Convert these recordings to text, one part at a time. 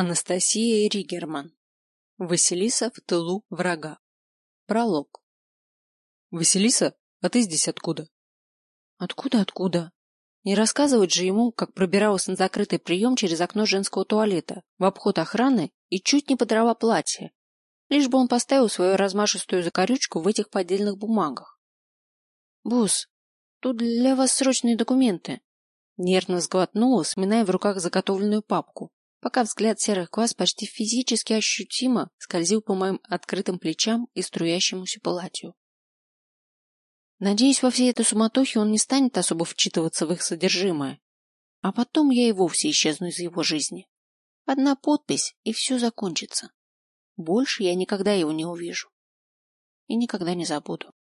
Анастасия Ригерман. Василиса в тылу врага. Пролог. Василиса, а ты здесь откуда? Откуда, откуда? Не рассказывать же ему, как пробиралась на закрытый прием через окно женского туалета, в обход охраны и чуть не подрала платье, лишь бы он поставил свою размашистую закорючку в этих поддельных бумагах. «Босс, тут для вас срочные документы». Нервно сглотнула, сминая в руках заготовленную папку, пока взгляд серых глаз почти физически ощутимо скользил по моим открытым плечам и струящемуся платью. Надеюсь, во всей этой суматохе он не станет особо вчитываться в их содержимое. А потом я и вовсе исчезну из его жизни. Одна подпись, и все закончится. Больше я никогда его не увижу. И никогда не забуду.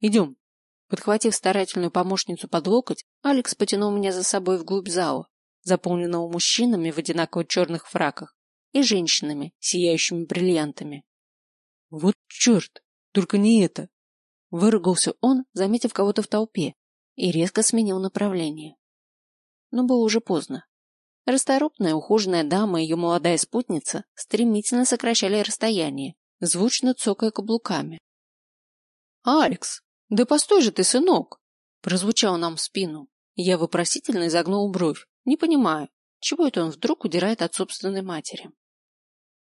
Идем. Подхватив старательную помощницу под локоть, Алекс потянул меня за собой вглубь зала, заполненного мужчинами в одинаково черных фраках и женщинами, сияющими бриллиантами. Вот черт! Только не это! Выругался он, заметив кого-то в толпе, и резко сменил направление. Но было уже поздно. Расторопная ухоженная дама и ее молодая спутница стремительно сокращали расстояние, звучно цокая каблуками. «Алекс, да постой же ты, сынок!» прозвучал нам в спину. Я вопросительно изогнул бровь, не понимая, чего это он вдруг удирает от собственной матери.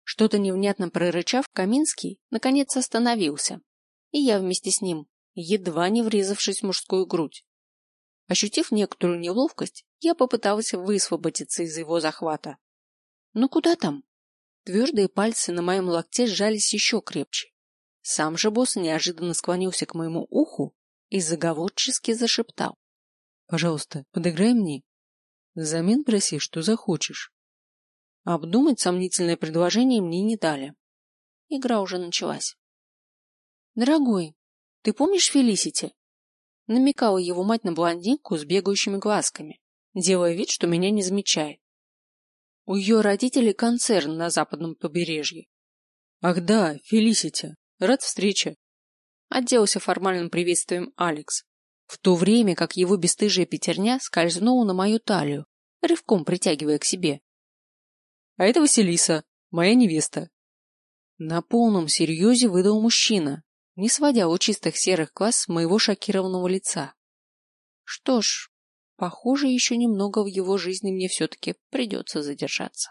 Что-то невнятно прорычав, Каминский наконец остановился, и я вместе с ним, едва не врезавшись в мужскую грудь. Ощутив некоторую неловкость, я попыталась высвободиться из его захвата. Ну куда там? Твердые пальцы на моем локте сжались еще крепче. Сам же босс неожиданно склонился к моему уху и заговорчески зашептал. — Пожалуйста, подыграй мне. Взамен проси, что захочешь. Обдумать сомнительное предложение мне не дали. Игра уже началась. «Дорогой, ты помнишь Фелисити?» Намекала его мать на блондинку с бегающими глазками, делая вид, что меня не замечает. У ее родителей концерн на западном побережье. «Ах да, Фелисити, рад встрече!» Отделался формальным приветствием Алекс, в то время как его бесстыжая пятерня скользнула на мою талию, рывком притягивая к себе. «А это Василиса, моя невеста». На полном серьезе выдал мужчина, не сводя чистых серых глаз моего шокированного лица. Что ж, похоже, еще немного в его жизни мне все-таки придется задержаться.